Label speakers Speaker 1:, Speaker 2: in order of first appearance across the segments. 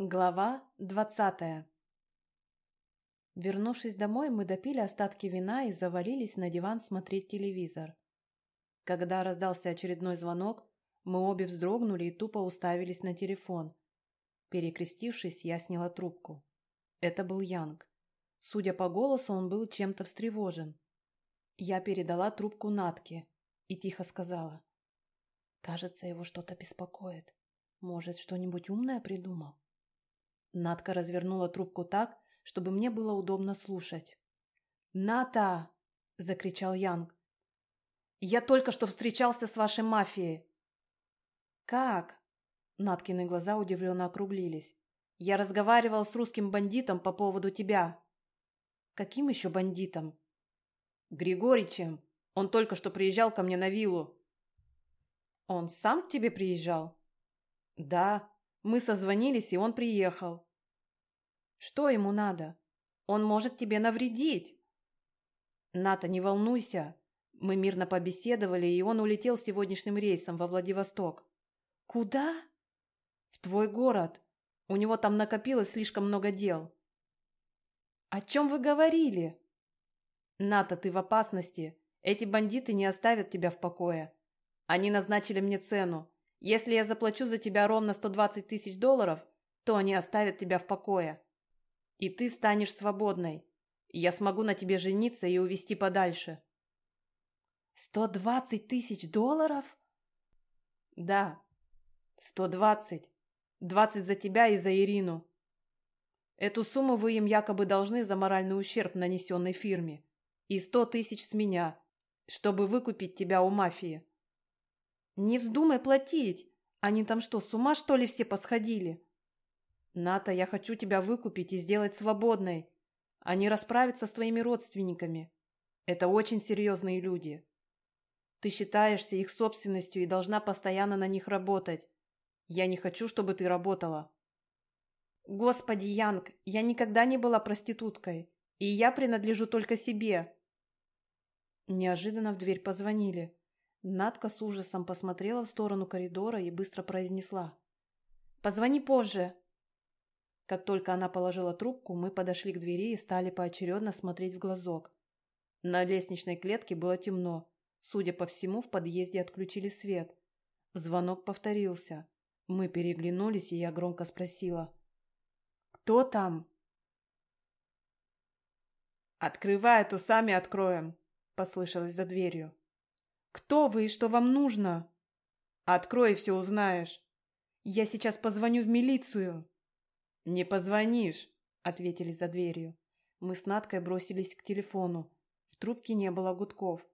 Speaker 1: Глава двадцатая Вернувшись домой, мы допили остатки вина и завалились на диван смотреть телевизор. Когда раздался очередной звонок, мы обе вздрогнули и тупо уставились на телефон. Перекрестившись, я сняла трубку. Это был Янг. Судя по голосу, он был чем-то встревожен. Я передала трубку Натке и тихо сказала. «Кажется, его что-то беспокоит. Может, что-нибудь умное придумал?» Надка развернула трубку так, чтобы мне было удобно слушать. «Ната!» – закричал Янг. «Я только что встречался с вашей мафией!» «Как?» – Наткины глаза удивленно округлились. «Я разговаривал с русским бандитом по поводу тебя». «Каким еще бандитом?» «Григоричем. Он только что приезжал ко мне на виллу». «Он сам к тебе приезжал?» «Да. Мы созвонились, и он приехал. Что ему надо? Он может тебе навредить. Ната, не волнуйся. Мы мирно побеседовали, и он улетел сегодняшним рейсом во Владивосток. Куда? В твой город. У него там накопилось слишком много дел. О чем вы говорили? Ната, ты в опасности. Эти бандиты не оставят тебя в покое. Они назначили мне цену. Если я заплачу за тебя ровно 120 тысяч долларов, то они оставят тебя в покое. И ты станешь свободной. я смогу на тебе жениться и увезти подальше. Сто двадцать тысяч долларов? Да, сто двадцать. Двадцать за тебя и за Ирину. Эту сумму вы им якобы должны за моральный ущерб, нанесенный фирме. И сто тысяч с меня, чтобы выкупить тебя у мафии. Не вздумай платить. Они там что, с ума что ли все посходили? «Ната, я хочу тебя выкупить и сделать свободной, а не расправиться с твоими родственниками. Это очень серьезные люди. Ты считаешься их собственностью и должна постоянно на них работать. Я не хочу, чтобы ты работала». «Господи, Янг, я никогда не была проституткой, и я принадлежу только себе». Неожиданно в дверь позвонили. Надка с ужасом посмотрела в сторону коридора и быстро произнесла. «Позвони позже. Как только она положила трубку, мы подошли к двери и стали поочередно смотреть в глазок. На лестничной клетке было темно. Судя по всему, в подъезде отключили свет. Звонок повторился. Мы переглянулись, и я громко спросила. «Кто там?» «Открывай, а то сами откроем», — послышалось за дверью. «Кто вы и что вам нужно?» «Открой, и все узнаешь». «Я сейчас позвоню в милицию». «Не позвонишь», — ответили за дверью. Мы с Надкой бросились к телефону. В трубке не было гудков.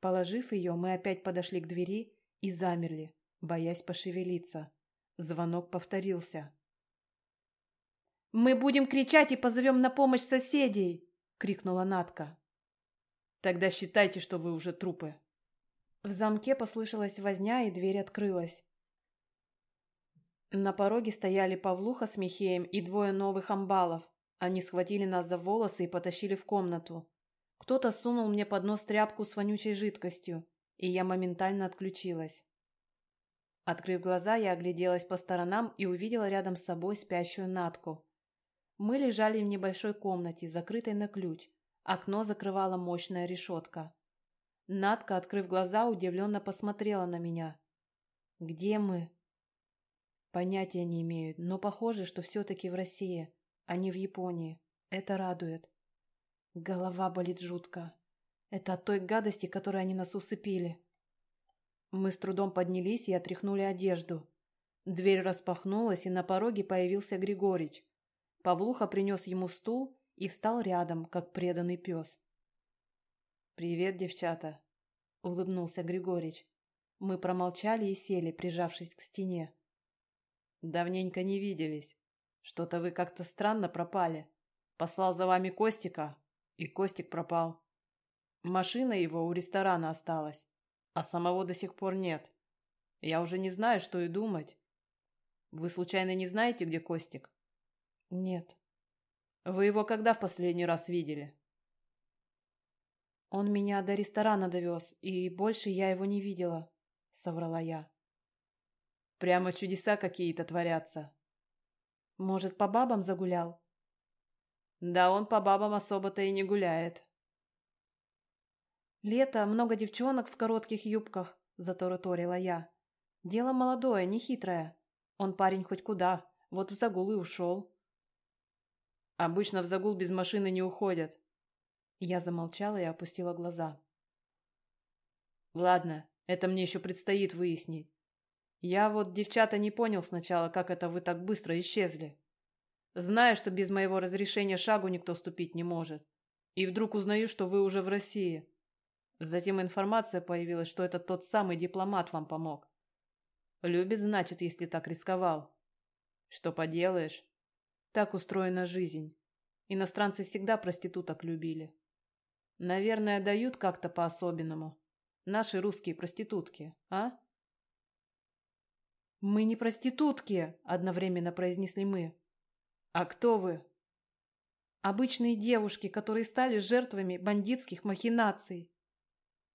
Speaker 1: Положив ее, мы опять подошли к двери и замерли, боясь пошевелиться. Звонок повторился. «Мы будем кричать и позовем на помощь соседей!» — крикнула Надка. «Тогда считайте, что вы уже трупы». В замке послышалась возня, и дверь открылась. На пороге стояли Павлуха с Михеем и двое новых амбалов. Они схватили нас за волосы и потащили в комнату. Кто-то сунул мне под нос тряпку с вонючей жидкостью, и я моментально отключилась. Открыв глаза, я огляделась по сторонам и увидела рядом с собой спящую Натку. Мы лежали в небольшой комнате, закрытой на ключ. Окно закрывала мощная решетка. Натка, открыв глаза, удивленно посмотрела на меня. «Где мы?» Понятия не имею, но похоже, что все-таки в России, а не в Японии. Это радует. Голова болит жутко. Это от той гадости, которой они нас усыпили. Мы с трудом поднялись и отряхнули одежду. Дверь распахнулась, и на пороге появился Григорич. Павлуха принес ему стул и встал рядом, как преданный пес. «Привет, девчата!» — улыбнулся Григорич. Мы промолчали и сели, прижавшись к стене. Давненько не виделись. Что-то вы как-то странно пропали. Послал за вами Костика, и Костик пропал. Машина его у ресторана осталась, а самого до сих пор нет. Я уже не знаю, что и думать. Вы случайно не знаете, где Костик? Нет. Вы его когда в последний раз видели? Он меня до ресторана довез, и больше я его не видела, соврала я. Прямо чудеса какие-то творятся. Может, по бабам загулял?
Speaker 2: Да он по бабам особо-то и не гуляет.
Speaker 1: Лето, много девчонок в коротких юбках, затараторила я. Дело молодое, не хитрое. Он парень хоть куда, вот в загул и ушел.
Speaker 2: Обычно в загул без машины не уходят.
Speaker 1: Я замолчала и опустила глаза.
Speaker 2: Ладно, это мне еще предстоит выяснить. Я вот, девчата, не понял сначала, как это вы так быстро исчезли. Знаю, что без моего разрешения шагу никто ступить не может. И вдруг узнаю, что вы уже в России. Затем информация появилась, что это тот самый дипломат вам помог. Любит, значит, если так рисковал. Что поделаешь? Так устроена жизнь. Иностранцы всегда проституток любили. Наверное, дают как-то по-особенному. Наши русские проститутки, а?
Speaker 1: Мы не проститутки, одновременно произнесли мы.
Speaker 2: А кто вы?
Speaker 1: Обычные девушки, которые стали жертвами бандитских махинаций.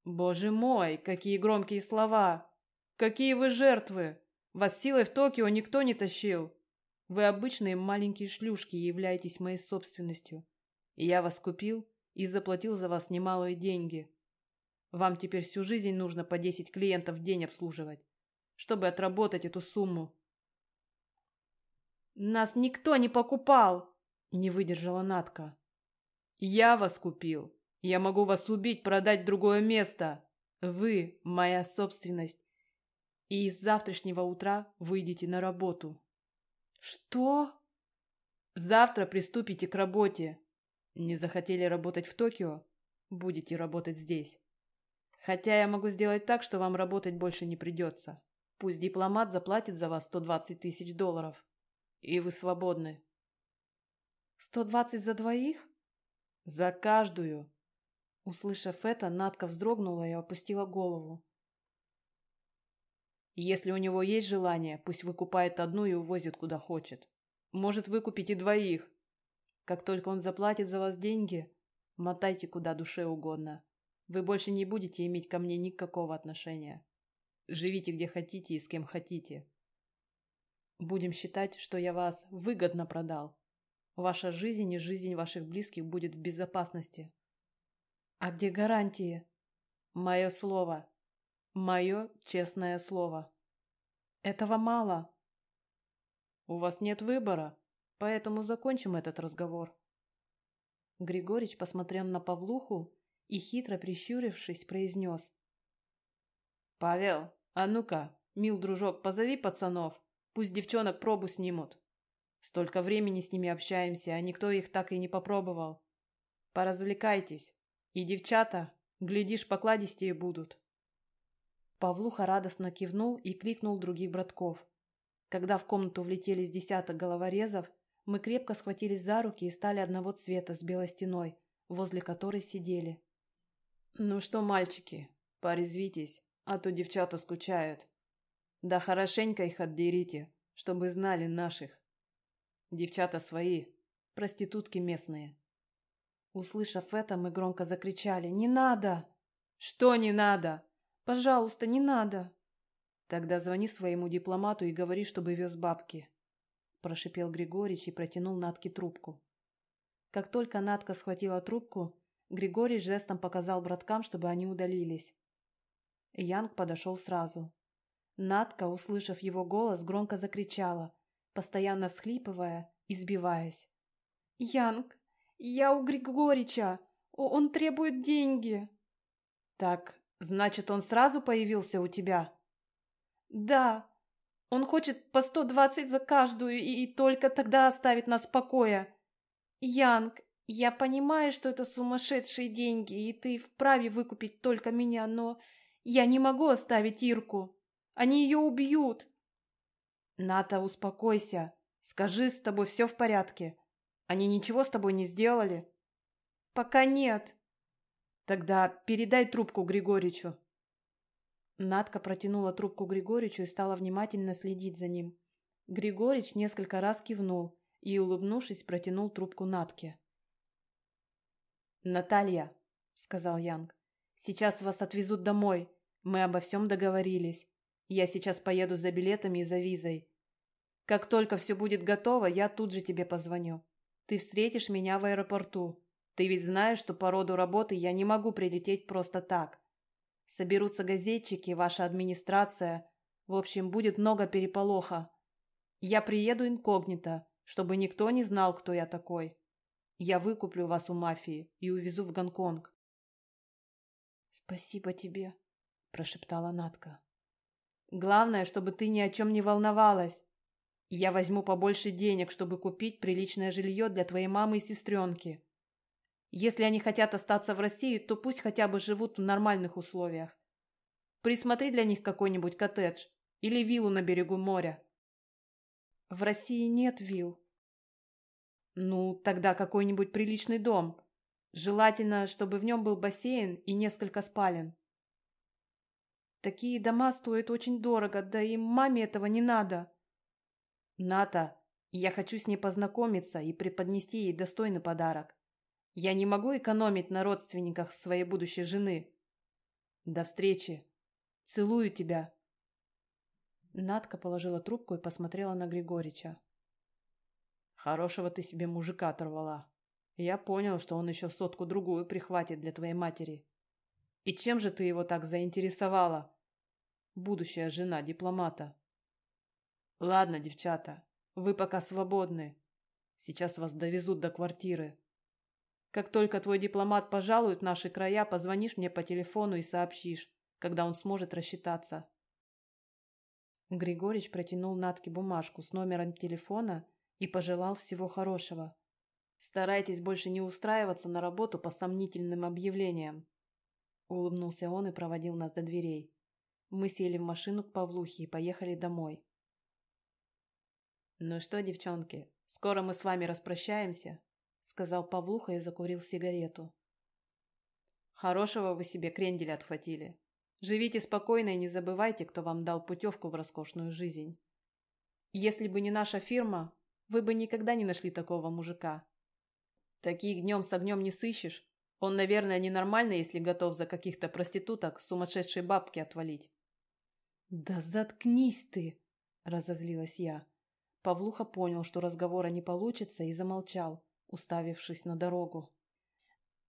Speaker 2: Боже мой, какие громкие слова! Какие вы жертвы! Вас силой в Токио никто не тащил. Вы обычные маленькие шлюшки и являетесь моей собственностью. И я вас купил и заплатил за вас немалые деньги. Вам теперь всю жизнь нужно по десять клиентов в день обслуживать, чтобы отработать эту сумму.
Speaker 1: Нас никто не покупал, не выдержала Натка.
Speaker 2: Я вас купил. Я могу вас убить, продать в другое место. Вы моя собственность. И с завтрашнего утра выйдете на работу.
Speaker 1: Что?
Speaker 2: Завтра приступите к работе. Не захотели работать в Токио? Будете работать здесь. Хотя я могу сделать так, что вам работать больше не придется. Пусть дипломат заплатит за вас 120 тысяч долларов. И вы свободны.
Speaker 1: 120 за двоих?
Speaker 2: За каждую.
Speaker 1: Услышав это, Надка вздрогнула и опустила голову.
Speaker 2: Если у него есть желание, пусть выкупает одну и увозит куда хочет. Может выкупить и двоих. Как только он заплатит за вас деньги, мотайте куда душе угодно. Вы больше не будете иметь ко мне никакого отношения. Живите где хотите и с кем хотите. Будем считать, что я вас выгодно продал. Ваша жизнь и жизнь ваших близких будет в безопасности.
Speaker 1: А где гарантии?
Speaker 2: Мое слово. Мое честное слово.
Speaker 1: Этого мало.
Speaker 2: У вас нет выбора, поэтому закончим этот разговор.
Speaker 1: Григорич посмотрел на Павлуху и, хитро прищурившись, произнес.
Speaker 2: «Павел, а ну-ка, мил дружок, позови пацанов, пусть девчонок пробу снимут. Столько времени с ними общаемся, а никто их так и не попробовал. Поразвлекайтесь. И девчата, глядишь, покладистее будут».
Speaker 1: Павлуха радостно кивнул и кликнул других братков. Когда в комнату влетели с десяток головорезов, мы крепко схватились за руки и стали одного цвета с белой стеной, возле которой сидели.
Speaker 2: «Ну что, мальчики, порезвитесь, а то девчата скучают. Да хорошенько их отдерите, чтобы знали наших. Девчата свои, проститутки местные».
Speaker 1: Услышав это, мы громко закричали «Не надо!»
Speaker 2: «Что не надо?»
Speaker 1: «Пожалуйста, не надо!»
Speaker 2: «Тогда звони своему дипломату и говори, чтобы вез бабки», – прошипел Григорич и протянул Натке трубку.
Speaker 1: Как только Натка схватила трубку, Григорий жестом показал браткам, чтобы они удалились. Янг подошел сразу. Надка, услышав его голос, громко закричала, постоянно всхлипывая и сбиваясь. «Янг, я у Григорича! Он требует деньги!»
Speaker 2: «Так, значит, он сразу появился у тебя?»
Speaker 1: «Да. Он хочет по сто двадцать за каждую и, и только тогда оставит нас в покое. Янг, я понимаю, что это сумасшедшие деньги, и ты вправе выкупить только меня, но я не могу оставить Ирку. Они ее убьют.
Speaker 2: Ната, успокойся. Скажи, с тобой все в порядке. Они ничего с тобой не сделали?
Speaker 1: Пока нет.
Speaker 2: Тогда передай трубку Григоричу.
Speaker 1: Натка протянула трубку Григоричу и стала внимательно следить за ним. Григорич несколько раз кивнул и, улыбнувшись, протянул трубку Натке.
Speaker 2: «Наталья», — сказал Янг, — «сейчас вас отвезут домой. Мы обо всем договорились. Я сейчас поеду за билетами и за визой.
Speaker 1: Как только все будет готово, я тут же тебе позвоню. Ты встретишь меня в аэропорту. Ты ведь знаешь, что по роду работы я не могу прилететь просто так. Соберутся газетчики, ваша администрация. В общем, будет много переполоха. Я приеду инкогнито, чтобы никто не знал, кто я такой. Я выкуплю вас у мафии и увезу в Гонконг.
Speaker 2: Спасибо тебе, прошептала Натка.
Speaker 1: Главное, чтобы ты ни о чем не волновалась. Я возьму побольше денег, чтобы купить приличное жилье для твоей мамы и сестренки. Если они хотят остаться в России, то пусть хотя бы живут в нормальных условиях. Присмотри для них какой-нибудь коттедж или виллу на берегу моря.
Speaker 2: В России нет вилл.
Speaker 1: Ну, тогда какой-нибудь приличный дом. Желательно, чтобы в нем был бассейн и несколько спален.
Speaker 2: Такие дома стоят очень дорого, да и маме этого не надо.
Speaker 1: Ната, я хочу с ней познакомиться и преподнести ей достойный подарок. Я не могу экономить на родственниках своей будущей жены. До встречи. Целую тебя.
Speaker 2: Надка положила трубку и посмотрела на Григорича.
Speaker 1: Хорошего ты себе мужика оторвала. Я понял, что он еще сотку-другую прихватит для твоей матери. И чем же ты его так заинтересовала? Будущая жена дипломата. Ладно, девчата, вы пока свободны. Сейчас вас довезут до квартиры. Как только твой дипломат пожалует наши края, позвонишь мне по телефону и сообщишь, когда он сможет рассчитаться.
Speaker 2: Григорич протянул Натке бумажку с номером телефона и пожелал всего хорошего.
Speaker 1: Старайтесь больше не устраиваться на работу по сомнительным объявлениям. Улыбнулся он и проводил нас до дверей. Мы сели в машину к Павлухе и поехали домой. Ну что, девчонки, скоро мы с вами распрощаемся, сказал Павлуха и закурил сигарету. Хорошего вы себе кренделя отхватили. Живите спокойно и не забывайте, кто вам дал путевку в роскошную жизнь. Если бы не наша фирма, вы бы никогда не нашли такого мужика. Таких днем с огнем не сыщешь. Он, наверное, ненормальный, если готов за каких-то проституток сумасшедшие бабки отвалить.
Speaker 2: «Да заткнись ты!» – разозлилась я. Павлуха понял, что разговора не получится, и замолчал, уставившись на дорогу.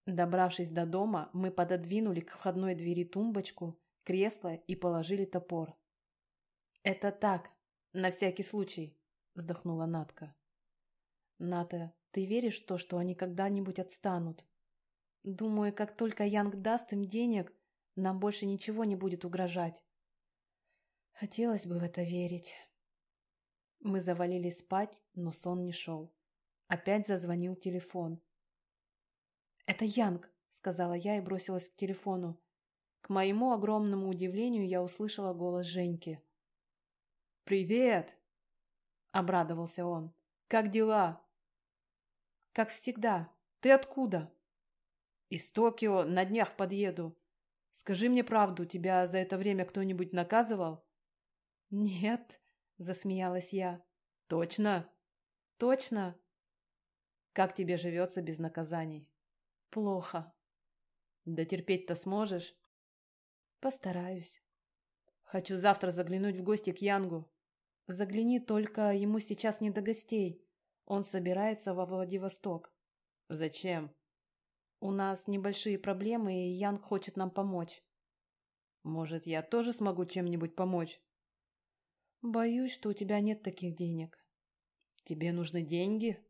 Speaker 2: Добравшись до дома, мы пододвинули к входной двери тумбочку, кресло и положили топор.
Speaker 1: «Это так, на всякий случай», — вздохнула Натка.
Speaker 2: «Ната, ты веришь в то, что они когда-нибудь отстанут? Думаю, как только Янг даст им денег, нам больше ничего не будет угрожать». Хотелось бы в это верить. Мы завалились спать, но сон не шел. Опять зазвонил телефон. «Это Янг», — сказала я и бросилась к телефону. К моему огромному удивлению я услышала голос Женьки.
Speaker 1: «Привет!» — обрадовался он. «Как дела?»
Speaker 2: «Как всегда. Ты откуда?»
Speaker 1: «Из Токио. На днях подъеду. Скажи мне правду, тебя за это время кто-нибудь наказывал?»
Speaker 2: «Нет», — засмеялась я.
Speaker 1: «Точно?»
Speaker 2: «Точно?»
Speaker 1: Как тебе живется без наказаний?
Speaker 2: Плохо.
Speaker 1: Да терпеть-то сможешь?
Speaker 2: Постараюсь.
Speaker 1: Хочу завтра заглянуть в гости к Янгу.
Speaker 2: Загляни, только ему сейчас не до гостей. Он собирается во Владивосток.
Speaker 1: Зачем?
Speaker 2: У нас небольшие проблемы, и Янг хочет нам помочь.
Speaker 1: Может, я тоже смогу чем-нибудь помочь?
Speaker 2: Боюсь, что у тебя нет таких денег.
Speaker 1: Тебе нужны деньги?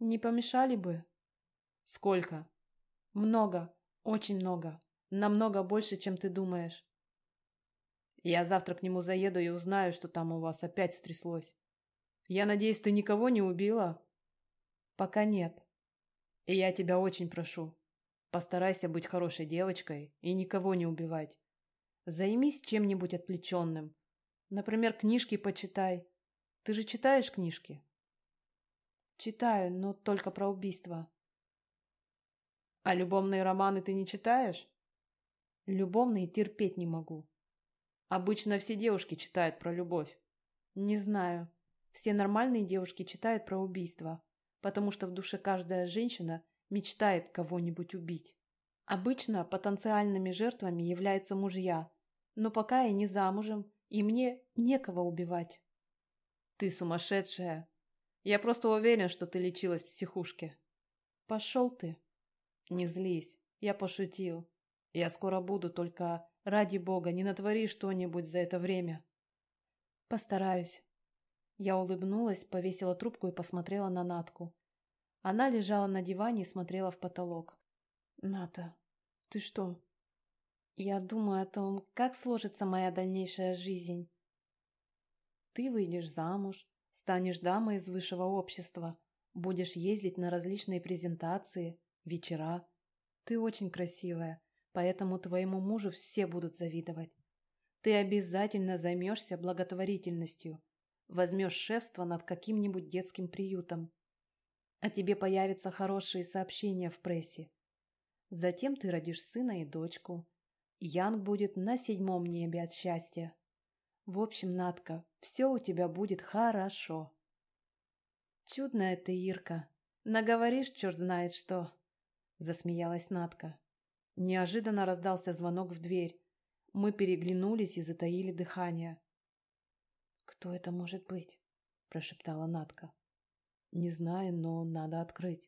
Speaker 2: Не помешали бы?
Speaker 1: Сколько?
Speaker 2: Много, очень много. Намного больше, чем ты думаешь.
Speaker 1: Я завтра к нему заеду и узнаю, что там у вас опять стряслось. Я надеюсь, ты никого не убила?
Speaker 2: Пока нет.
Speaker 1: И я тебя очень прошу. Постарайся быть хорошей девочкой и никого не убивать. Займись чем-нибудь отвлеченным. Например, книжки почитай. Ты же читаешь книжки?
Speaker 2: Читаю, но только про убийство.
Speaker 1: А любовные романы ты не читаешь?
Speaker 2: Любовные терпеть не могу.
Speaker 1: Обычно все девушки читают про любовь.
Speaker 2: Не знаю. Все нормальные девушки читают про убийство, потому что в душе каждая женщина мечтает кого-нибудь убить. Обычно потенциальными жертвами являются мужья, но пока я не замужем, и мне некого убивать. Ты сумасшедшая. Я просто уверен, что ты лечилась в психушке.
Speaker 1: Пошел ты.
Speaker 2: Не злись. Я пошутил. Я скоро буду, только ради бога, не натвори что-нибудь за это время.
Speaker 1: Постараюсь. Я улыбнулась, повесила трубку и посмотрела на Натку. Она лежала на диване и смотрела в потолок. «Ната, ты что?» «Я думаю о том, как сложится моя дальнейшая жизнь. Ты выйдешь замуж, станешь дамой из высшего общества, будешь ездить на различные презентации, вечера. Ты очень красивая, поэтому твоему мужу все будут завидовать. Ты обязательно займешься благотворительностью, возьмешь шефство над каким-нибудь детским приютом. А тебе появятся хорошие сообщения в прессе. Затем ты родишь сына и дочку. Янг будет на седьмом небе от счастья. В общем, Натка, все у тебя будет хорошо. Чудная ты, Ирка. Наговоришь, черт знает что. Засмеялась Натка. Неожиданно раздался звонок в дверь. Мы переглянулись и затаили дыхание. «Кто это может быть?» – прошептала Натка. «Не знаю, но надо открыть».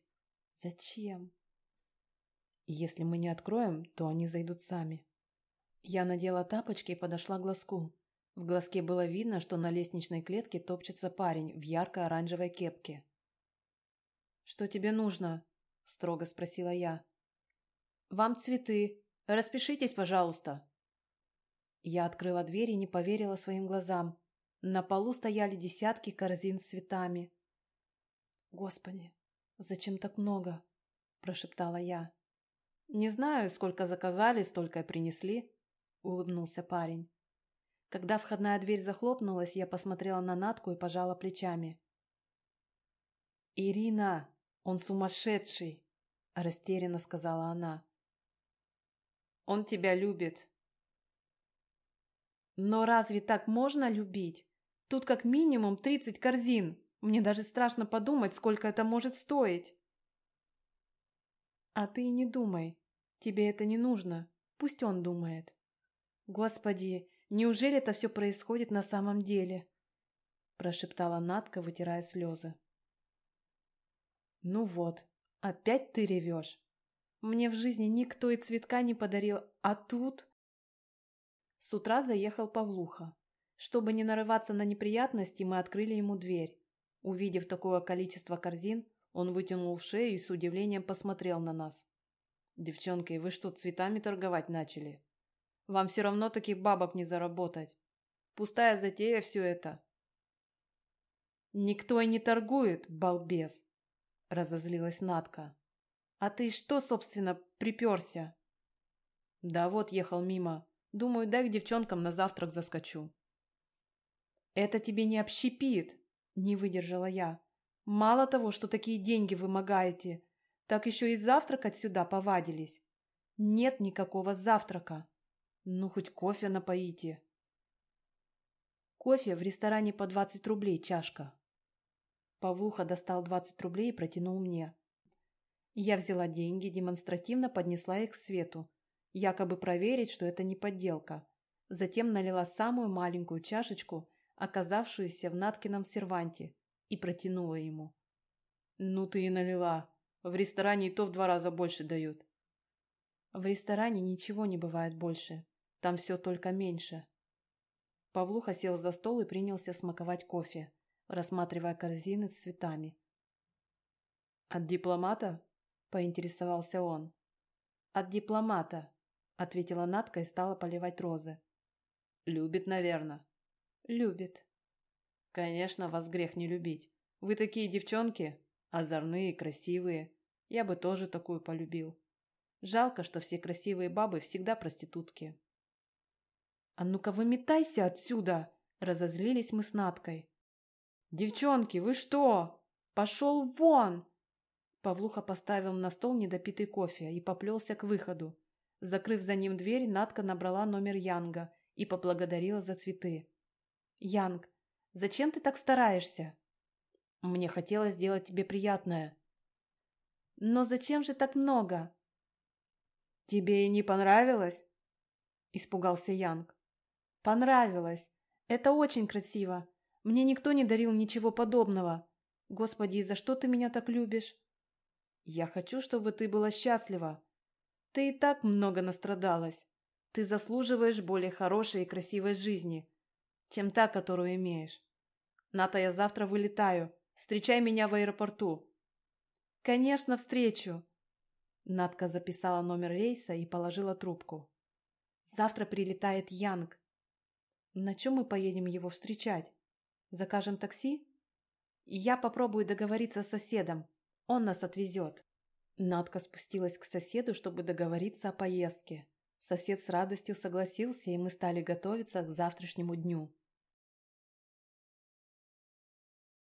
Speaker 1: «Зачем?» «Если мы не откроем, то они зайдут сами». Я надела тапочки и подошла к глазку. В глазке было видно, что на лестничной клетке топчется парень в ярко-оранжевой кепке. «Что тебе нужно?» – строго спросила я. «Вам цветы. Распишитесь, пожалуйста». Я открыла дверь и не поверила своим глазам. На полу стояли десятки корзин с цветами. «Господи, зачем так много?» – прошептала я. «Не знаю, сколько заказали, столько и принесли», – улыбнулся парень. Когда входная дверь захлопнулась, я посмотрела на Натку и пожала плечами. «Ирина, он сумасшедший!» – растерянно сказала она. «Он тебя любит». «Но разве так можно любить? Тут как минимум тридцать корзин. Мне даже страшно подумать, сколько это может стоить». «А ты не думай. Тебе это не нужно. Пусть он думает». «Господи, неужели это все происходит на самом деле?» прошептала Натка, вытирая слезы. «Ну вот, опять ты ревешь. Мне в жизни никто и цветка не подарил, а тут...» С утра заехал Павлуха. Чтобы не нарываться на неприятности, мы открыли ему дверь. Увидев такое количество корзин, он вытянул шею и с удивлением посмотрел на нас. «Девчонки, вы что, цветами торговать начали? Вам все равно таких бабок не заработать. Пустая затея все это». «Никто и не торгует, балбес!» – разозлилась Натка. «А ты что, собственно, приперся?» «Да вот, ехал мимо. Думаю, дай к девчонкам на завтрак заскочу». «Это тебе не общепит!» – не выдержала я. «Мало того, что такие деньги вымогаете, так еще и завтракать сюда повадились. Нет никакого завтрака. Ну, хоть кофе напоите. Кофе в ресторане по 20 рублей чашка. Павлуха достал 20 рублей и протянул мне. Я взяла деньги, демонстративно поднесла их к свету, якобы проверить, что это не подделка. Затем налила самую маленькую чашечку, оказавшуюся в Наткином серванте, и протянула ему. «Ну ты и налила!» В ресторане и то в два раза больше дают. В ресторане ничего не бывает больше. Там все только меньше. Павлуха сел за стол и принялся смаковать кофе, рассматривая корзины с цветами. «От дипломата?» – поинтересовался он. «От дипломата», – ответила Натка и стала поливать розы. «Любит, наверное». «Любит». «Конечно, вас грех не любить. Вы такие девчонки, Озорные, красивые. Я бы тоже такую полюбил. Жалко, что все красивые бабы всегда проститутки. «А ну-ка выметайся отсюда!» Разозлились мы с Наткой. «Девчонки, вы что? Пошел вон!» Павлуха поставил на стол недопитый кофе и поплелся к выходу. Закрыв за ним дверь, Натка набрала номер Янга и поблагодарила за цветы. «Янг, зачем ты так стараешься?» Мне хотелось сделать тебе приятное. Но зачем же так много? Тебе и не понравилось? Испугался Янг. Понравилось. Это очень красиво. Мне никто не дарил ничего подобного. Господи, за что ты меня так любишь?
Speaker 2: Я хочу, чтобы ты была счастлива. Ты и так много настрадалась. Ты заслуживаешь более хорошей и красивой жизни, чем та, которую имеешь. Ната, я завтра вылетаю. Встречай меня в аэропорту.
Speaker 1: Конечно, встречу. Натка записала номер рейса и положила трубку. Завтра прилетает Янг. На чем мы поедем его встречать? Закажем такси? Я попробую договориться с соседом. Он нас отвезет. Надка спустилась к соседу, чтобы договориться о поездке. Сосед с радостью согласился, и мы стали готовиться к завтрашнему дню.